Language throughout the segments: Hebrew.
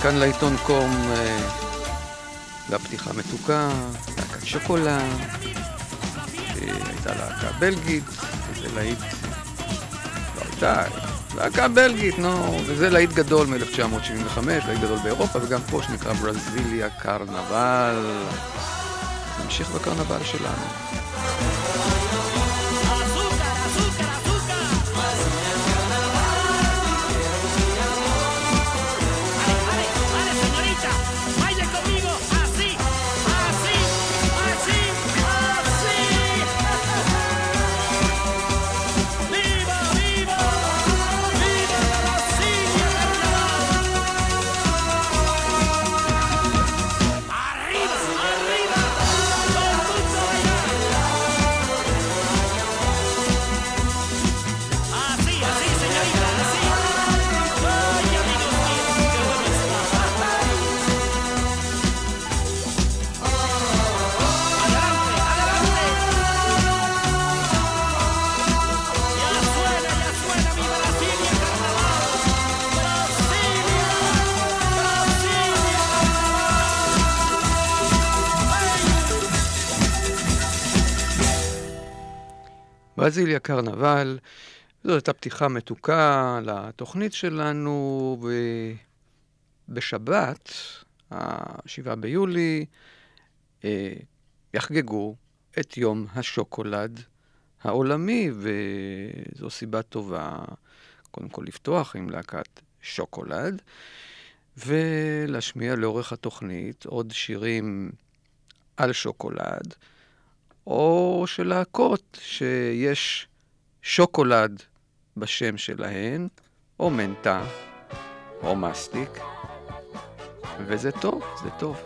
וכאן לעיתון קום, לפתיחה מתוקה, להקת שוקולה, הייתה להקה בלגית, וזה להיט, לא הייתה, להקה בלגית, נו, וזה להיט גדול מ-1975, להיט גדול באירופה, וגם פה שנקרא ברזיליה קרנבל. נמשיך בקרנבל שלנו. ברזיליה קרנבל, זו הייתה פתיחה מתוקה לתוכנית שלנו, ובשבת, ה-7 ביולי, אה, יחגגו את יום השוקולד העולמי, וזו סיבה טובה, קודם כל לפתוח עם להקת שוקולד, ולהשמיע לאורך התוכנית עוד שירים על שוקולד. או של להקות שיש שוקולד בשם שלהן, או מנטה, או מסטיק, וזה טוב, זה טוב.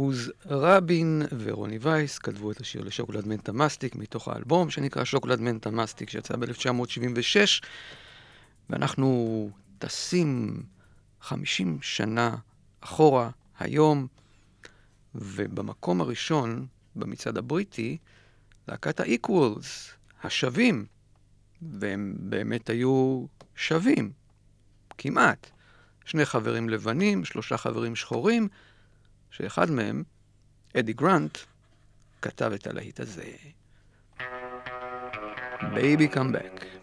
אליעוז רבין ורוני וייס כתבו את השיר לשוקולד מנטה מסטיק מתוך האלבום שנקרא שוקולד מנטה מסטיק שיצא ב-1976 ואנחנו טסים 50 שנה אחורה היום ובמקום הראשון במצעד הבריטי להקת ה-Equals, השווים, והם באמת היו שווים, כמעט. שני חברים לבנים, שלושה חברים שחורים, שאחד מהם, אדי גרנט, כתב את הלהיט הזה. Baby come back.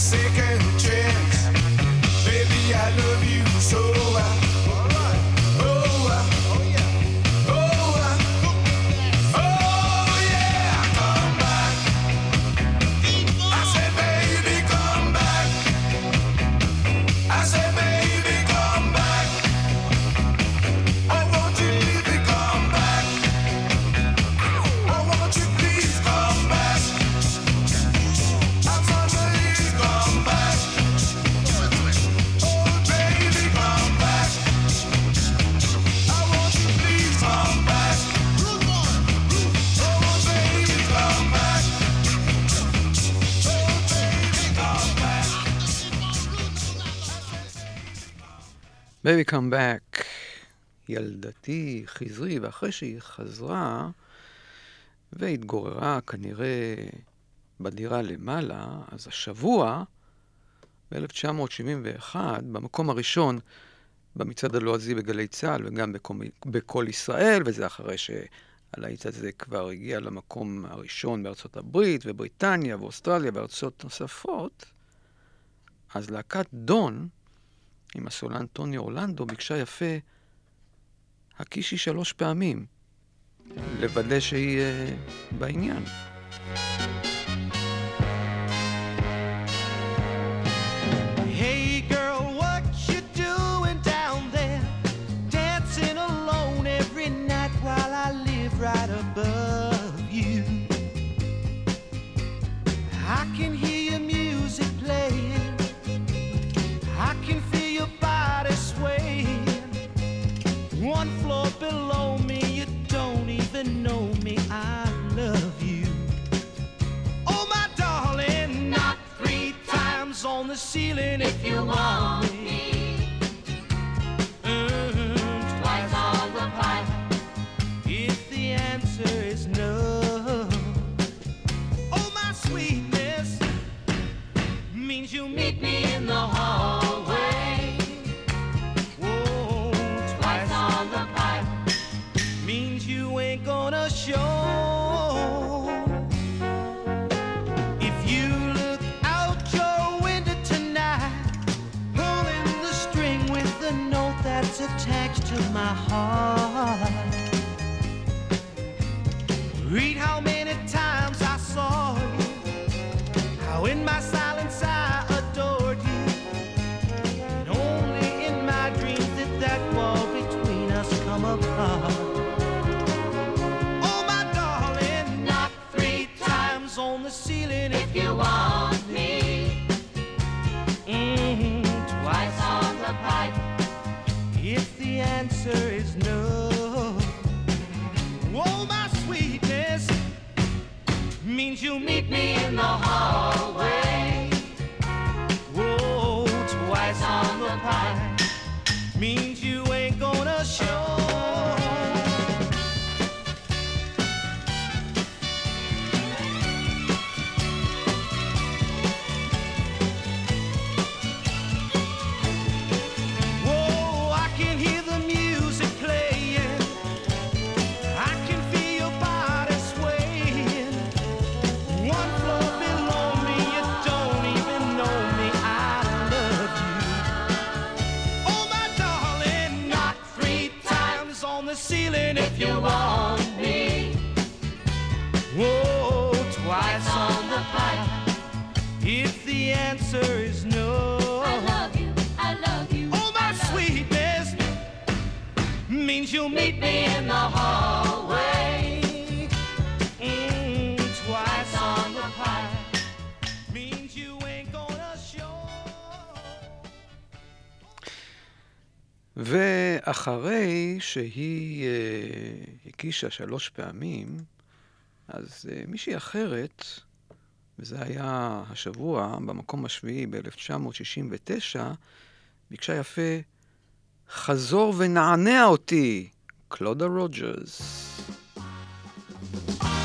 sick and Baby come back, ילדתי, חזרי, ואחרי שהיא חזרה והתגוררה כנראה בדירה למעלה, אז השבוע, ב-1971, במקום הראשון במצעד הלועזי בגלי צה"ל וגם בקול ישראל, וזה אחרי שהלהיט הזה כבר הגיע למקום הראשון בארצות הברית ובריטניה ואוסטרליה וארצות נוספות, אז להקת דון, עם הסולן טוני אורלנדו ביקשה יפה, הקישי שלוש פעמים, לוודא שהיא uh, בעניין. right above you. I can hear on the ceiling if you want. answer is no. Oh, my sweetness means you'll meet me in the hallway. Oh, twice on the pie means. שהיא אה, הגישה שלוש פעמים, אז אה, מישהי אחרת, וזה היה השבוע, במקום השביעי ב-1969, ביקשה יפה, חזור ונענע אותי, קלודה רוג'רס. thank you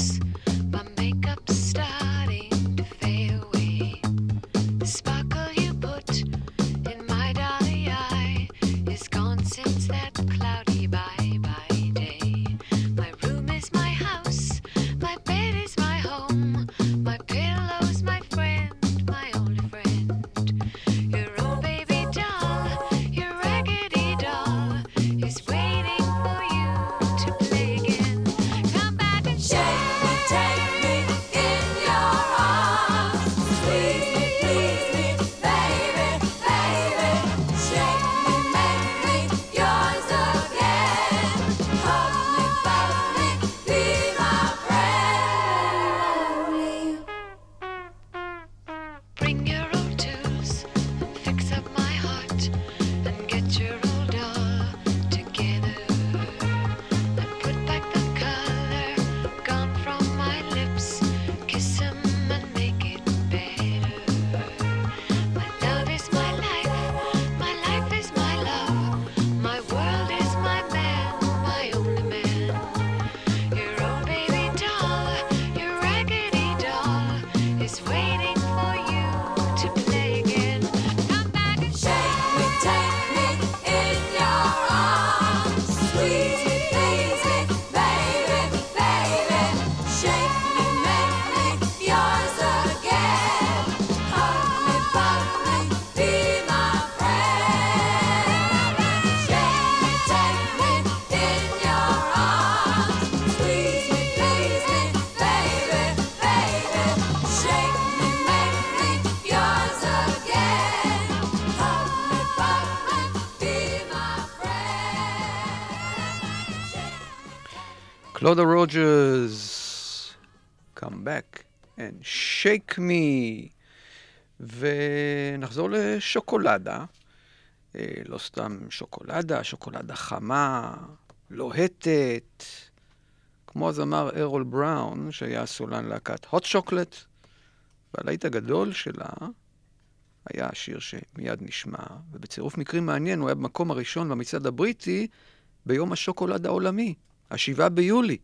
Peace. קלודה רוג'רס, come back and shake me. ונחזור לשוקולדה. אה, לא סתם שוקולדה, שוקולדה חמה, לוהטת. כמו הזמר ארול בראון, שהיה סולן להקת hot chocolate, והלהיט הגדול שלה היה השיר שמיד נשמע, ובצירוף מקרים מעניין הוא היה במקום הראשון במצעד הבריטי ביום השוקולד העולמי, השבעה ביולי,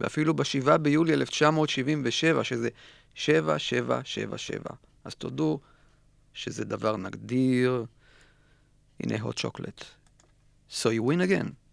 ואפילו ב-7 ביולי 1977, שזה 7777. אז תודו שזה דבר נגדיר. הנה hot chocolate. So you win again.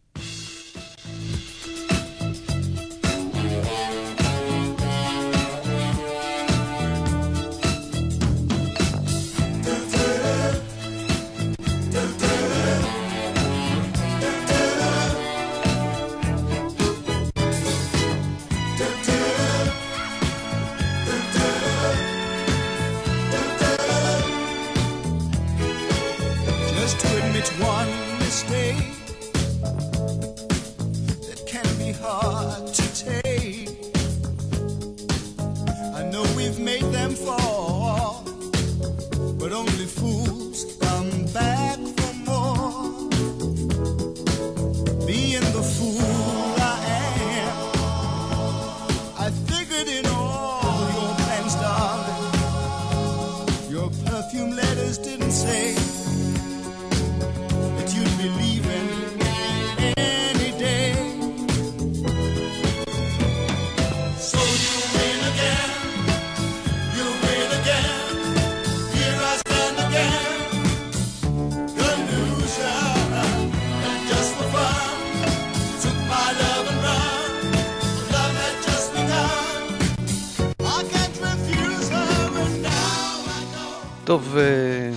טוב, אה,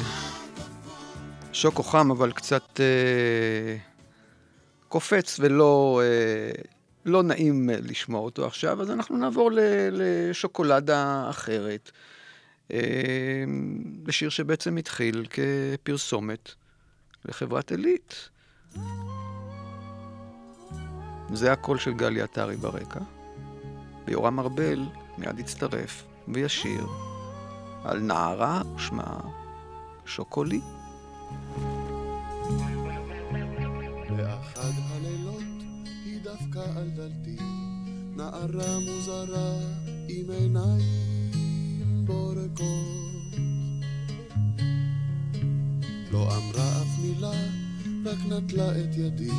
שוקו חם, אבל קצת אה, קופץ ולא אה, לא נעים לשמוע אותו עכשיו, אז אנחנו נעבור לשוקולדה אחרת. לשיר שבעצם התחיל כפרסומת לחברת עילית. זה הקול של גלי עטרי ברקע, ויורם ארבל מיד יצטרף וישיר על נערה שמה שוקולי. באחד הלילות היא דפקה על דלתי, נערה מוזרה עם עיניים בורקות. לא אמרה אף מילה, רק נטלה את ידי,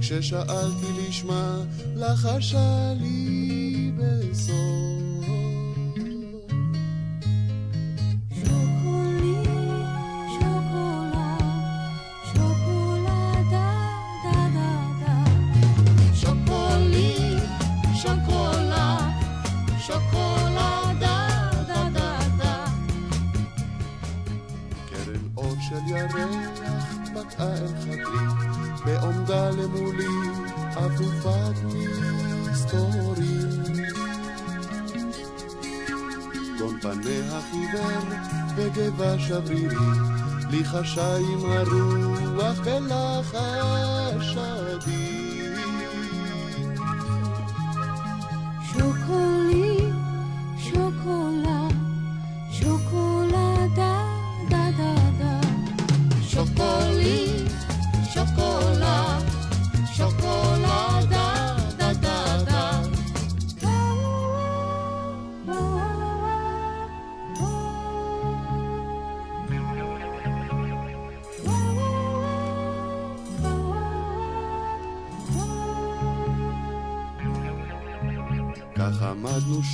כששאלתי לשמה, לחשה לי בסוף. וגבה שברירי, לי חשה עם הרוח בלחש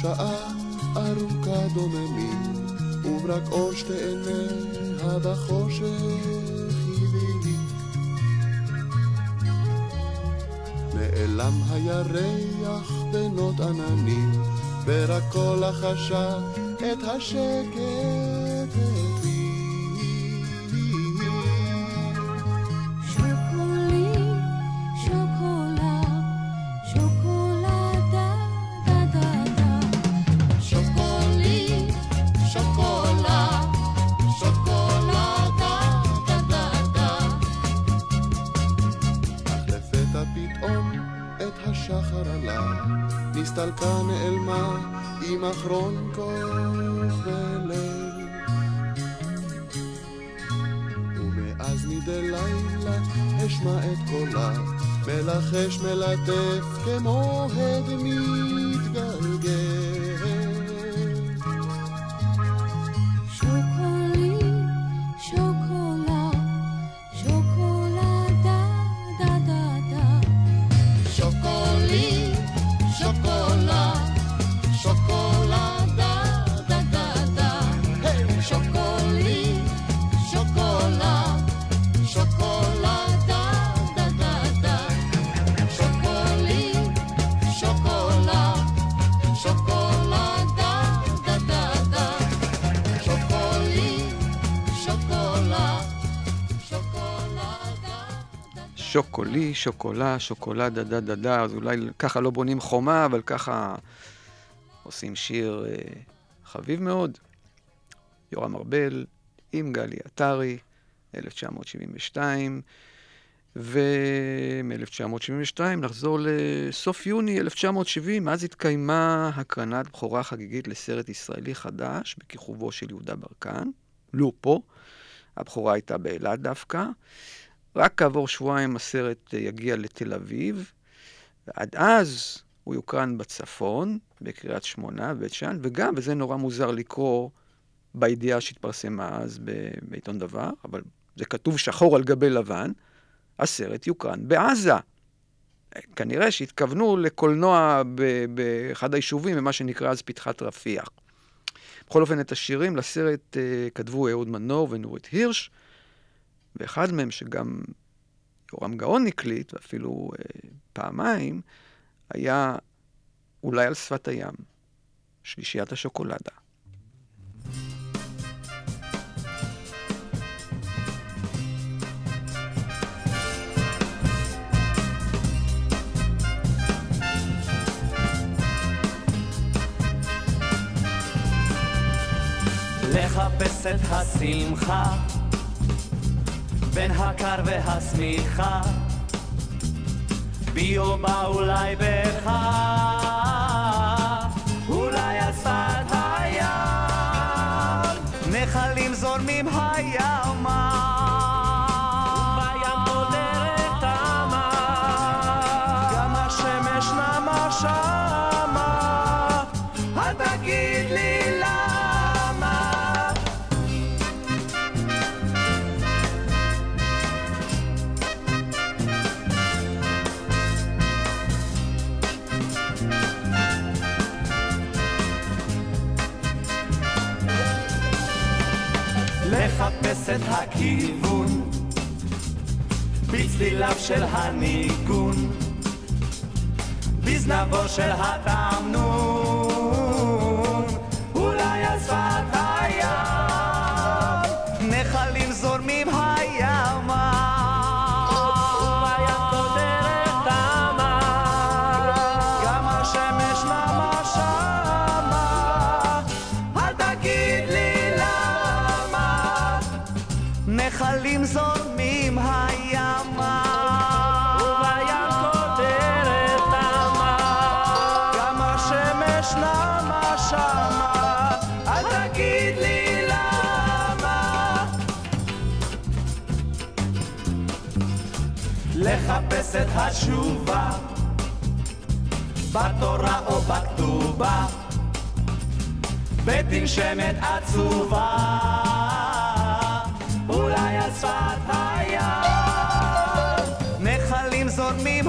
שעה ארוכה דוממים, וברק אור שתי עיניה בחושך הבהיל. נעלם הירח בנות עננים, ורק קול לחשה את השקט השחר עלה, נסתלקה נעלמה עם אחרון כוכבי ומאז מדי לילה אשמע את קולה, מלחש מלטף כמו הד שוקולי, שוקולה, שוקולדה, דה דה דה, אז אולי ככה לא בונים חומה, אבל ככה עושים שיר אה, חביב מאוד. יורם ארבל עם גלי עטרי, 1972, ומ-1972 נחזור לסוף יוני 1970, אז התקיימה הקרנת בכורה חגיגית לסרט ישראלי חדש, בכיכובו של יהודה ברקן, לופו. הבכורה הייתה באילת דווקא. רק כעבור שבועיים הסרט אה, יגיע לתל אביב, ועד אז הוא יוקרן בצפון, בקריית שמונה, בבית שאן, וגם, וזה נורא מוזר לקרוא בידיעה שהתפרסמה אז בעיתון דבר, אבל זה כתוב שחור על גבי לבן, הסרט יוקרן בעזה. כנראה שהתכוונו לקולנוע באחד היישובים, במה שנקרא אז פתחת רפיח. בכל אופן, את השירים לסרט uh, כתבו אהוד מנור ונורית הירש, ואחד מהם, שגם יורם גאון הקליט, ואפילו uh, פעמיים, היה אולי על שפת הים, שלישיית השוקולדה. לחפש את השמחה בין הקר והשמיכה. בי או אולי בך את הכיוון. בצליליו של הניגון. בזנבו של התמנון אולי על שפת הים. נחלים זורמים התשובה בתורה או בכתובה בתנשמת עצובה אולי על שפת הים נחלים זורמים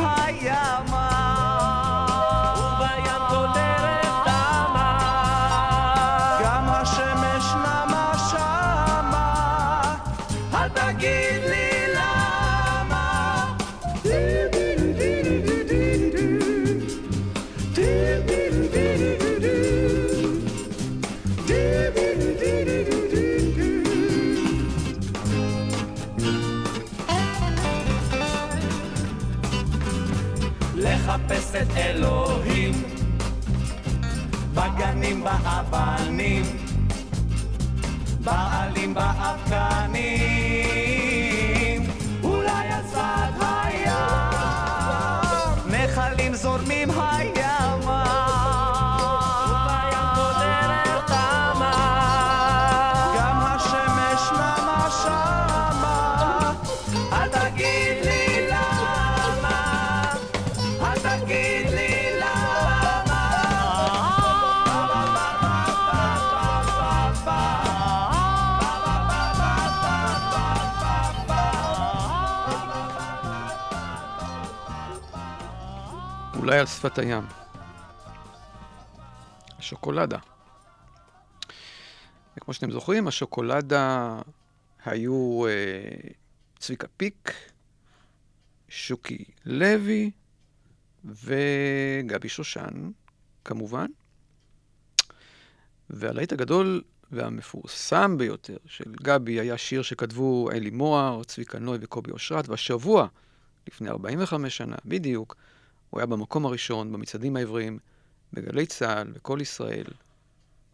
אולי על שפת הים. השוקולדה. וכמו שאתם זוכרים, השוקולדה היו אה, צביקה פיק, שוקי לוי וגבי שושן, כמובן. והלהיט הגדול והמפורסם ביותר של גבי היה שיר שכתבו אלי מוהר, צביקה נוי וקובי אושרת, והשבוע לפני 45 שנה, בדיוק, הוא היה במקום הראשון במצעדים העבריים, בגלי צה"ל, בכל ישראל.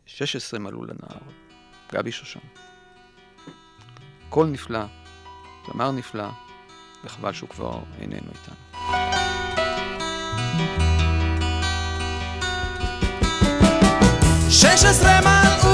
16 מלאו לנהר, גבי שושן. קול נפלא, זמר נפלא, וחבל שהוא כבר איננו איתנו. שש עשרה מלאו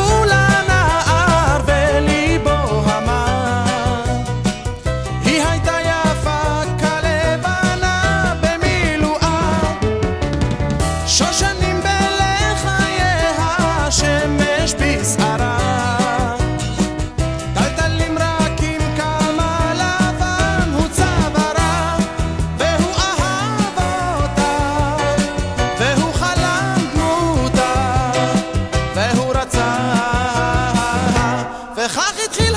וכך התחיל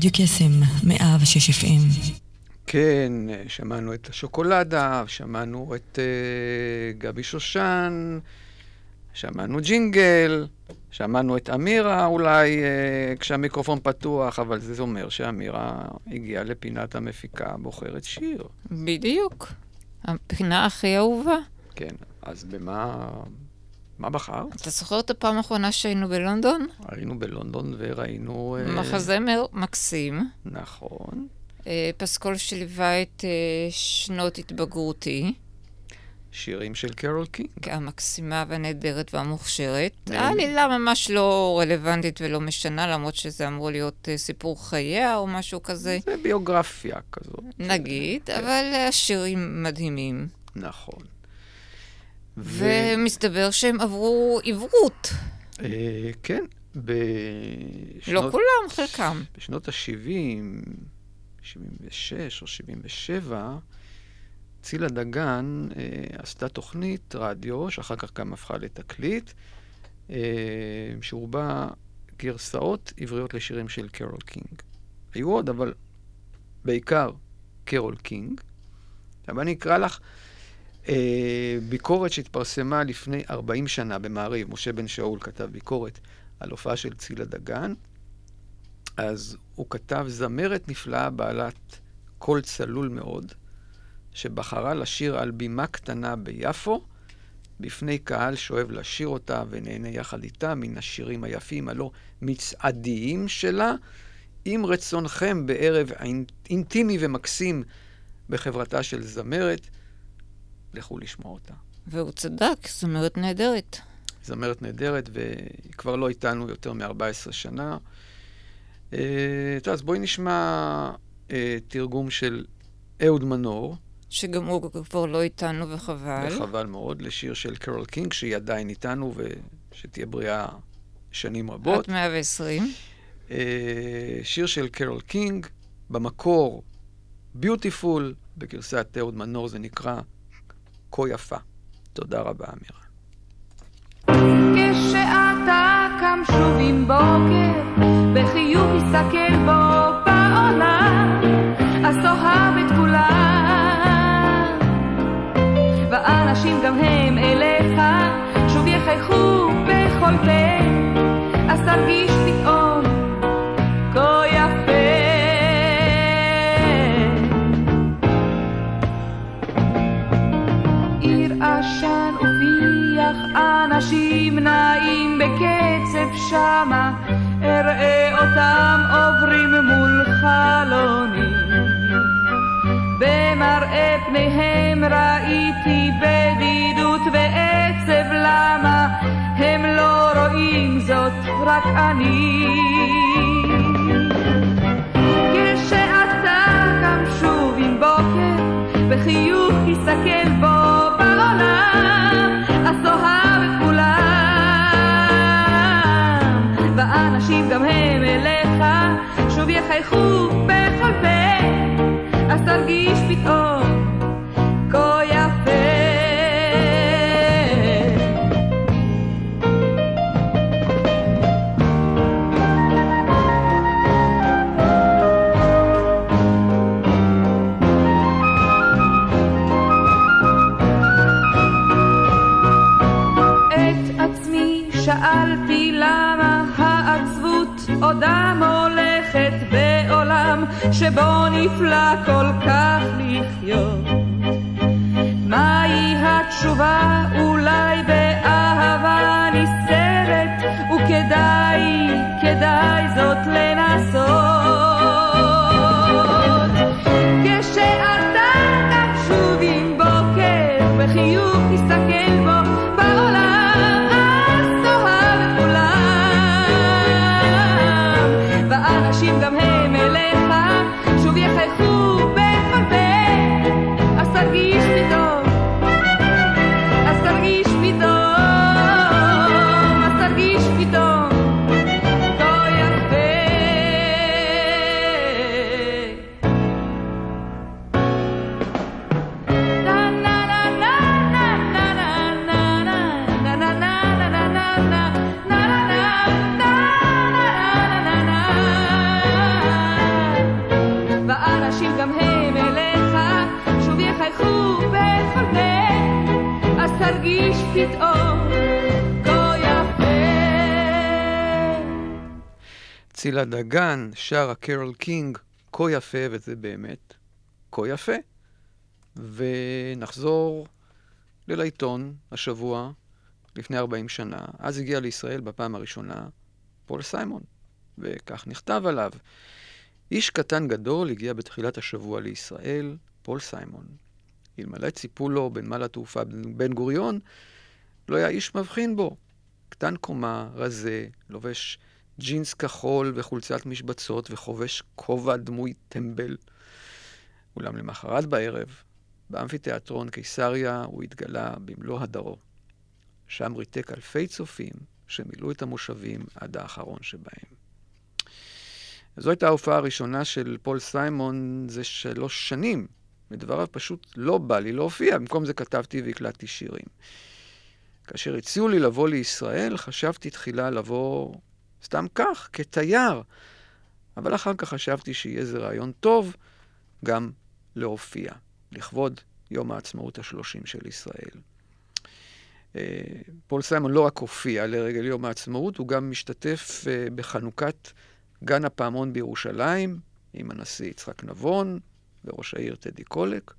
רדיו קסם, 106 FM. כן, אה, שמענו את השוקולדה, שמענו את uh, גבי שושן, שמענו ג'ינגל, שמענו את אמירה אולי uh, כשהמיקרופון פתוח, אבל זה אומר שאמירה הגיעה לפינת המפיקה בוחרת שיר. בדיוק. הפינה הכי אהובה. כן, אז במה... מה בחרת? אתה זוכר את הפעם האחרונה שהיינו בלונדון? היינו בלונדון וראינו... אה, מחזמר מקסים. נכון. אה, פסקול שליווה את אה, שנות התבגרותי, שירים של קרול קינג. המקסימה והנהדרת והמוכשרת. העלילה ממש לא רלוונטית ולא משנה, למרות שזה אמור להיות סיפור חייה או משהו כזה, זה ביוגרפיה כזאת. נגיד, כן. אבל השירים מדהימים. נכון. ומסתבר שהם עברו עברות. אה, כן, לא בשנות... כולם, חלקם. בשנות ה-70, 76 או 77, צילה דגן אה, עשתה תוכנית רדיו, שאחר כך גם הפכה לתקליט, אה, שרובה גרסאות עבריות לשירים של קרול קינג. היו עוד, אבל בעיקר קרול קינג. עכשיו אני אקרא לך ביקורת שהתפרסמה לפני 40 שנה במעריב. משה בן שאול כתב ביקורת על הופעה של צילה דגן. אז הוא כתב זמרת נפלאה בעלת קול צלול מאוד, שבחרה לשיר על בימה קטנה ביפו, בפני קהל שאוהב לשיר אותה ונהנה יחד איתה מן השירים היפים, הלא מצעדיים שלה. אם רצונכם בערב אינ- אינטימי ומקסים בחברתה של זמרת, לכו לשמוע אותה. והוא צדק, זמרת נהדרת. זמרת נהדרת, והיא כבר לא איתנו יותר מ-14 שנה. אה, טוב, אז בואי נשמע אה, תרגום של אהוד מנור, שגם הוא כבר לא איתנו וחבל. וחבל מאוד, לשיר של קרול קינג, שהיא עדיין איתנו, ושתהיה בריאה שנים רבות. עד 120. אה, שיר של קרול קינג, במקור ביוטיפול, בגרסת אהוד מנור זה נקרא כה יפה. תודה רבה, אמירה. כשאתה קם שוב עם בוקר, בחיוך הסתכל בו בעולם, אז תאהב את כולם. ואנשים גם הם עשן ופיח, אנשים נעים בקצב שמה, אראה אותם עוברים מול חלוני. במראה פניהם ראיתי בדידות ועצב, למה הם לא רואים זאת רק אני? כשאתה קם שוב עם בוקר, בחיוך הסתכל בו בעולם, אז תאהב את כולם. ואנשים גם הם אליך, שוב יחייכו בכל פה, אז תרגיש שבו נפלא כל כך לחיות. מהי התשובה? דגן שרה קרול קינג, כה יפה, וזה באמת כה יפה. ונחזור ללעיתון השבוע, לפני 40 שנה. אז הגיע לישראל בפעם הראשונה פול סיימון, וכך נכתב עליו. איש קטן גדול הגיע בתחילת השבוע לישראל, פול סיימון. אלמלא ציפו לו בנמל התעופה בן גוריון, לא היה איש מבחין בו. קטן קומה, רזה, לובש ג'ינס כחול וחולצת משבצות וחובש כובע דמוי טמבל. אולם למחרת בערב, באמפיתיאטרון קיסריה, הוא התגלה במלוא הדרו. שם ריתק אלפי צופים שמילאו את המושבים עד האחרון שבהם. זו הייתה ההופעה הראשונה של פול סיימון זה שלוש שנים. מדבריו פשוט לא בא לי להופיע, במקום זה כתבתי והקלטתי שירים. כאשר הציעו לי לבוא לישראל, חשבתי תחילה לבוא סתם כך, כתייר. אבל אחר כך חשבתי שיהיה זה רעיון טוב גם להופיע, לכבוד יום העצמאות השלושים של ישראל. אה, פול סיימון לא רק הופיע לרגל יום העצמאות, הוא גם משתתף אה, בחנוכת גן הפעמון בירושלים עם הנשיא יצחק נבון וראש העיר טדי קולק.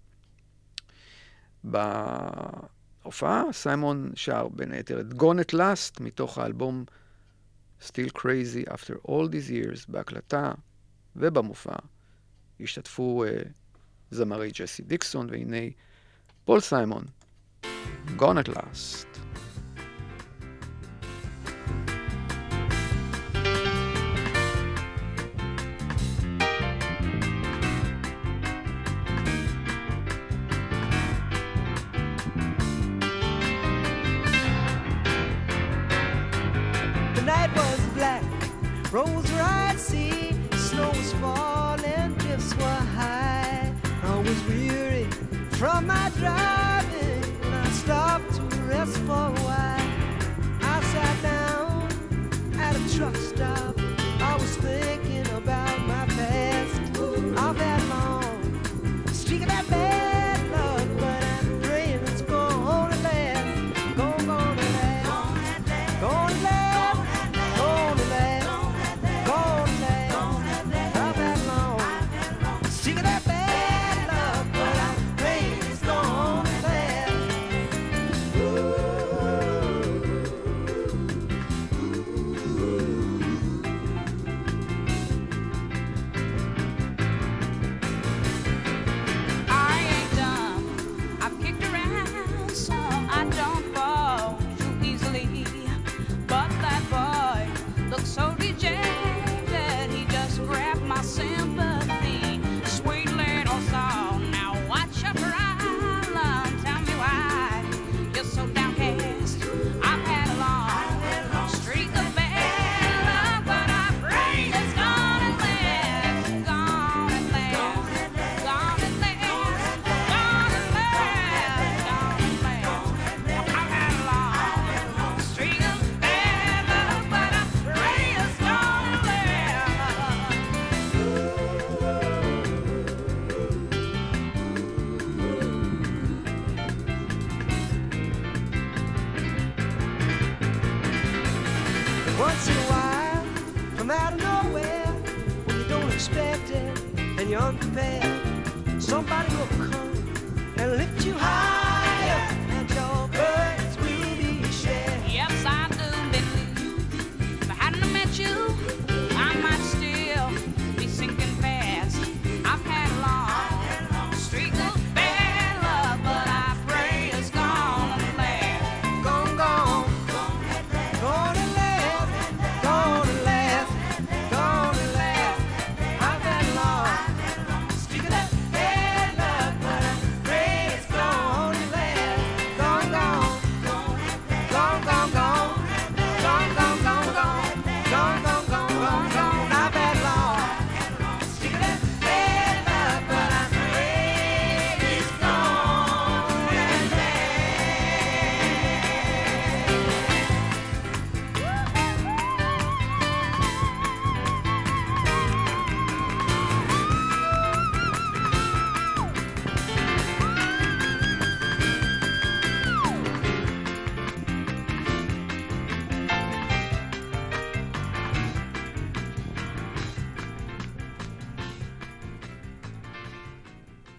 בהופעה סיימון שר בין היתר את at Last מתוך האלבום Still Crazy After All These Years, בהקלטה ובמופע, השתתפו uh, זמרי ג'סי דיקסון, והנה פול סיימון, Gone at Last.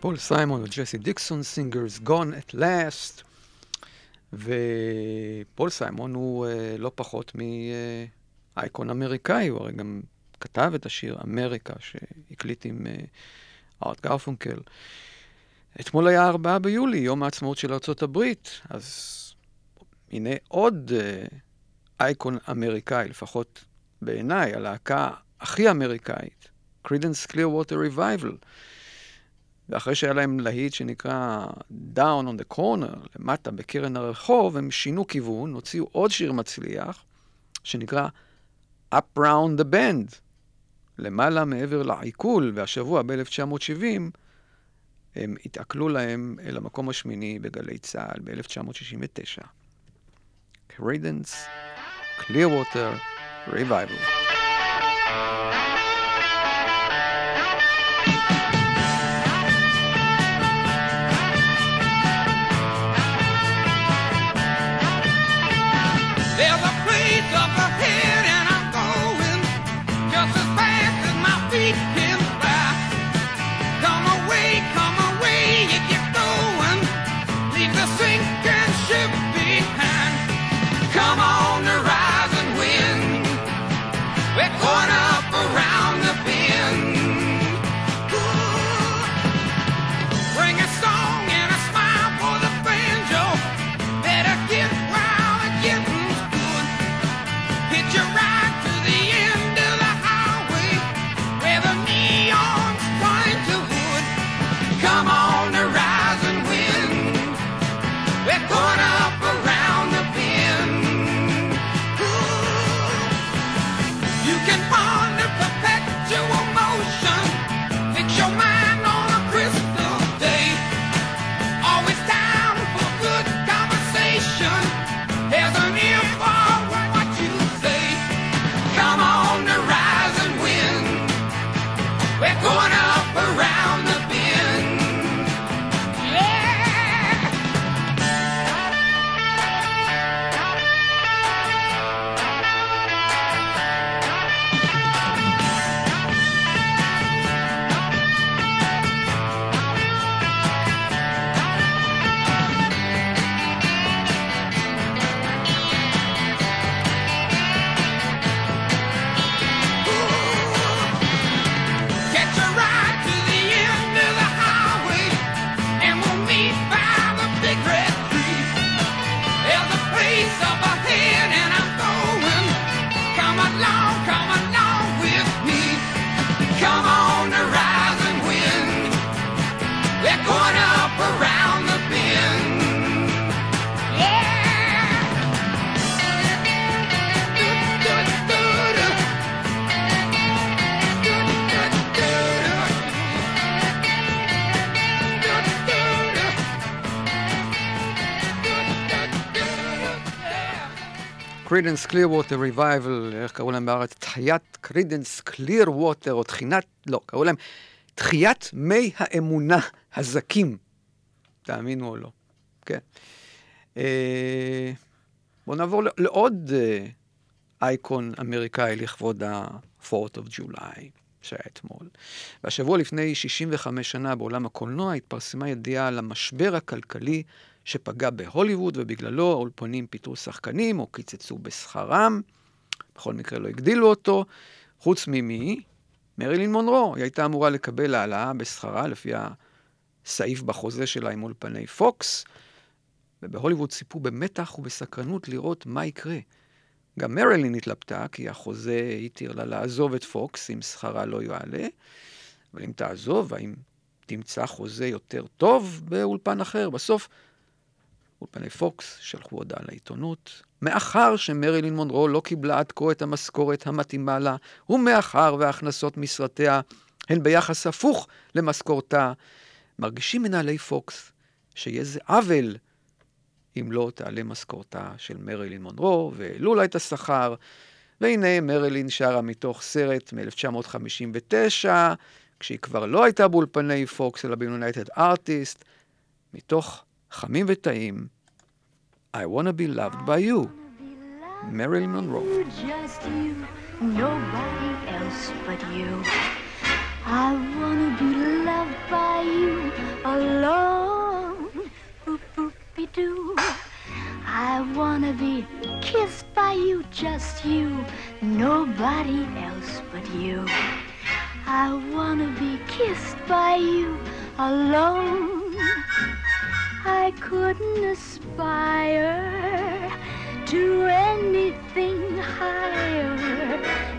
פול סיימון וג'סי דיקסון, Singers, Gone at Last, ופול סיימון הוא אה, לא פחות מאייקון אה, אמריקאי, הוא הרי גם כתב את השיר אמריקה שהקליט עם אה, ארט אה, גרפונקל. אתמול היה 4 ביולי, יום העצמאות של ארה"ב, אז הנה עוד אה, אייקון אמריקאי, לפחות בעיניי, הלהקה הכי אמריקאית, קרידנס קליר ווטר ריבייבל ואחרי שהיה להם להיט שנקרא Down on the Corner, למטה בקרן הרחוב, הם שינו כיוון, הוציאו עוד שיר מצליח, שנקרא Up Round the Bend, למעלה מעבר לעיקול, והשבוע ב-1970, הם התעקלו להם אל המקום השמיני בגלי צה"ל ב-1969. Credence, Clearwater, Revival. קרידנס קליר ווטר ריבייבל, איך קראו להם בארץ? תחיית קרידנס קליר ווטר, או תחינת, לא, קראו להם תחיית מי האמונה הזכים. תאמינו או לא. כן. אה, בואו נעבור לעוד אה, אייקון אמריקאי לכבוד ה- 4th of July שהיה אתמול. והשבוע לפני 65 שנה בעולם הקולנוע התפרסמה ידיעה על המשבר הכלכלי שפגע בהוליווד, ובגללו האולפנים פיטרו שחקנים או קיצצו בשכרם. בכל מקרה לא הגדילו אותו. חוץ ממי? מרילין מונרו. היא הייתה אמורה לקבל העלאה בשכרה לפי הסעיף בחוזה שלה עם אולפני פוקס, ובהוליווד ציפו במתח ובסקרנות לראות מה יקרה. גם מרילין התלבטה, כי החוזה התיר לה לעזוב את פוקס אם שכרה לא יעלה, אבל אם תעזוב, האם תמצא חוזה יותר טוב באולפן אחר? בסוף, אולפני פוקס שלחו הודעה לעיתונות. מאחר שמרילין מונרו לא קיבלה עד כה את המשכורת המתאימה לה, ומאחר וההכנסות מסרטיה הן ביחס הפוך למשכורתה, מרגישים מנהלי פוקס שיהיה זה עוול אם לא תעלה משכורתה של מרילין מונרו, והעלו לה את השכר. והנה מרילין שרה מתוך סרט מ-1959, כשהיא כבר לא הייתה באולפני פוקס, אלא ביונייטד ארטיסט, מתוך חמים וטעים, I wanna be loved by you, מרילין מונרו. Just you, nobody else but you. I wanna be loved by you alone. Boop boop be doo. I wanna be kissed by you, just you, nobody else but you. I wanna be kissed by you alone. I couldn't aspire to anything higher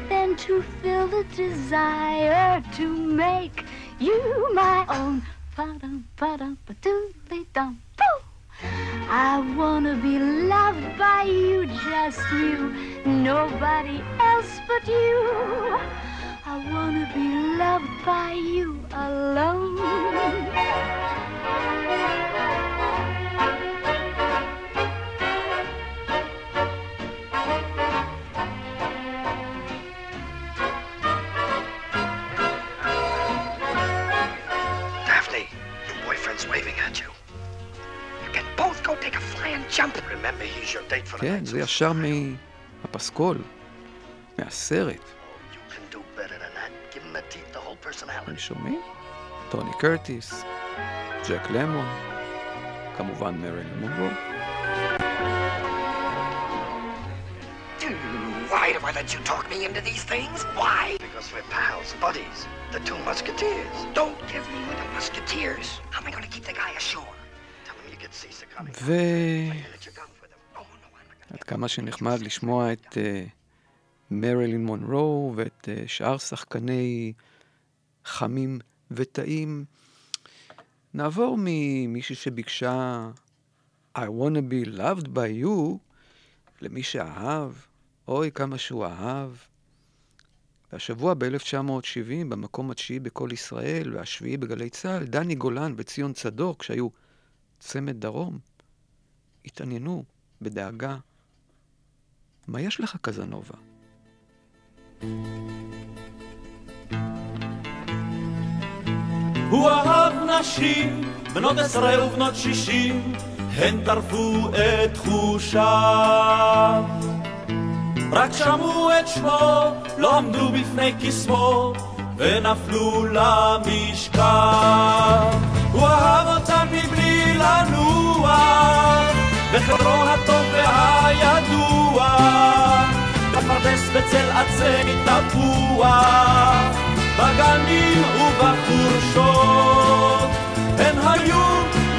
than to feel the desire to make you my own. I wanna be loved by you, just you, nobody else but you. I wanna be loved by you alone. כן, night. זה ישר מהפסקול, מהסרט. You can do better than that. Give him the teeth, the whole personality. אתם שומעים? טוני קרטיס, ג'ק למון, כמובן מרילין מונרו. Why do I let you talk me into these things? Why? Because we're pals, buddies. The two musketeers. Don't give me with the musketeers. How am I going to keep the guy ashore? Tell him you get seasick on it. ו... עד כמה שנחמד לשמוע את אה, מרילין מונרו ואת אה, שאר שחקני חמים וטעים. נעבור ממישהי שביקשה I wanna be loved by you למי שאהב, אוי כמה שהוא אהב. והשבוע ב-1970, במקום התשיעי בכל ישראל והשביעי בגלי צה"ל, דני גולן וציון צדוק, שהיו צמד דרום, התעניינו בדאגה. מה יש לך, קזנובה? הוא אהב נשים, בנות עשרה ובנות שישים, הן טרפו את חושיו. רק שמעו את שמו, לא עמדו בפני קסמו, ונפלו למשכב. הוא אהב אותם מבלי לנוח, בחדרו הטוב והידוע, בפרדס בצל עצי תפוח. בגנים ובחורשות, הן היו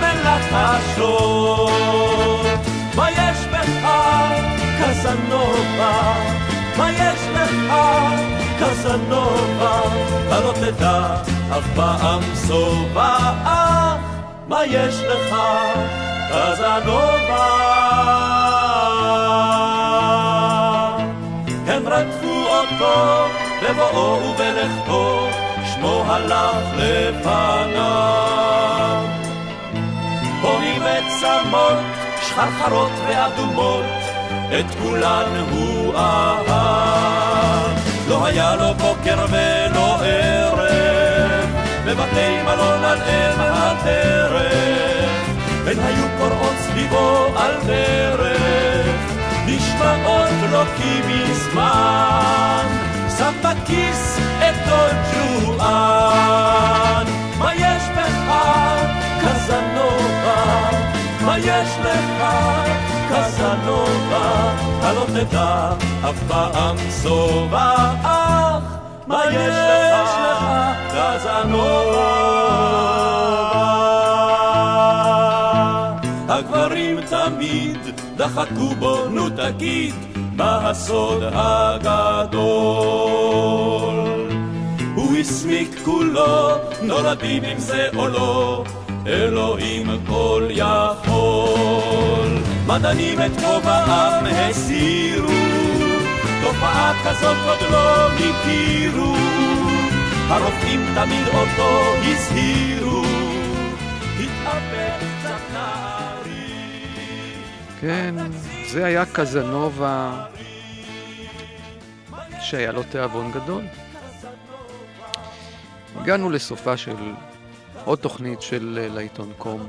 מלחשות. מה יש בך, קזנובה? מה יש לך, קזנובה? אתה לא תדע אף פעם אך מה יש לך, קזנובה? הם רדפו אותו בבואו ובלכתו, שמו הלך לפניו. פונים וצמות, שחרחרות ואדומות, את כולן הוא אהב. לא היה לו בוקר ולא ערב, בבתי מלון על אם הדרך, הן היו קוראות סביבו על דרך, נשמעות לו כי מזמן, שם בכיס את דון ג'ואן. מה יש בך, קזנובה? מה יש לך, קזנובה? אתה לא תדע אף פעם שובע, אך מה יש לך, קזנובה? הגברים תמיד דחקו בו, נו תגיד, מה הסוד הגדול? הוא הסמיק כולו, נולדים עם זה או לא, אלוהים כל יכול. מדענים את כובעם הסירו, תופעה כזאת עוד לא הכירו. הרופאים תמיד אותו הזהירו, התאבד קצת נערי. כן, זה היה קזנובה שהיה לו תיאבון גדול. הגענו לסופה של עוד תוכנית של אה, לעיתון קום.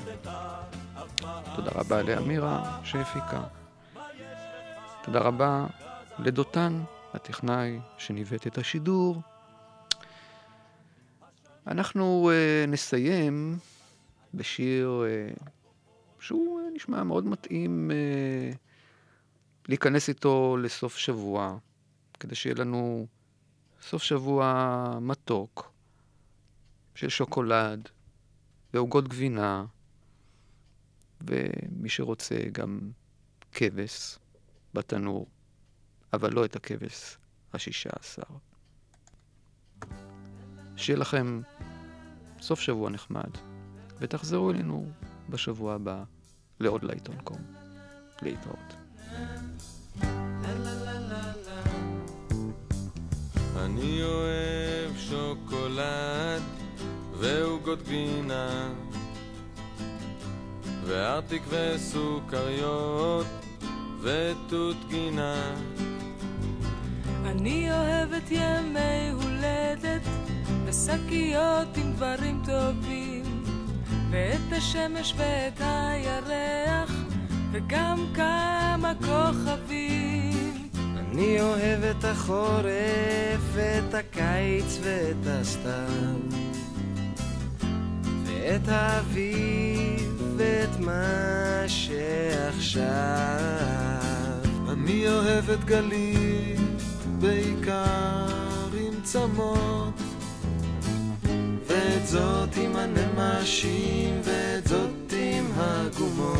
תודה רבה לאמירה שהפיקה. תודה רבה לדותן, הטכנאי שניווט את השידור. אנחנו uh, נסיים בשיר uh, שהוא uh, נשמע מאוד מתאים uh, להיכנס איתו לסוף שבוע, כדי שיהיה לנו סוף שבוע מתוק של שוקולד ועוגות גבינה, ומי שרוצה גם כבש בתנור, אבל לא את הכבש השישה עשר. שיהיה לכם סוף שבוע נחמד, ותחזרו אלינו בשבוע הבא לעוד לעיתון קום. להתראות. אני אוהב שוקולד ועוגות גבינה וארטיק וסוכריות ותות גינה אני אוהבת ימי הולדת ושקיות עם דברים טובים ואת השמש ואת הירח וגם כמה כוכבים. אני אוהב את החורף ואת הקיץ ואת הסתיו ואת האביב ואת מה שעכשיו. אני אוהב את גליל, בעיקר עם צמות. ואת זאת עם הנמשים ואת זאת עם הגומות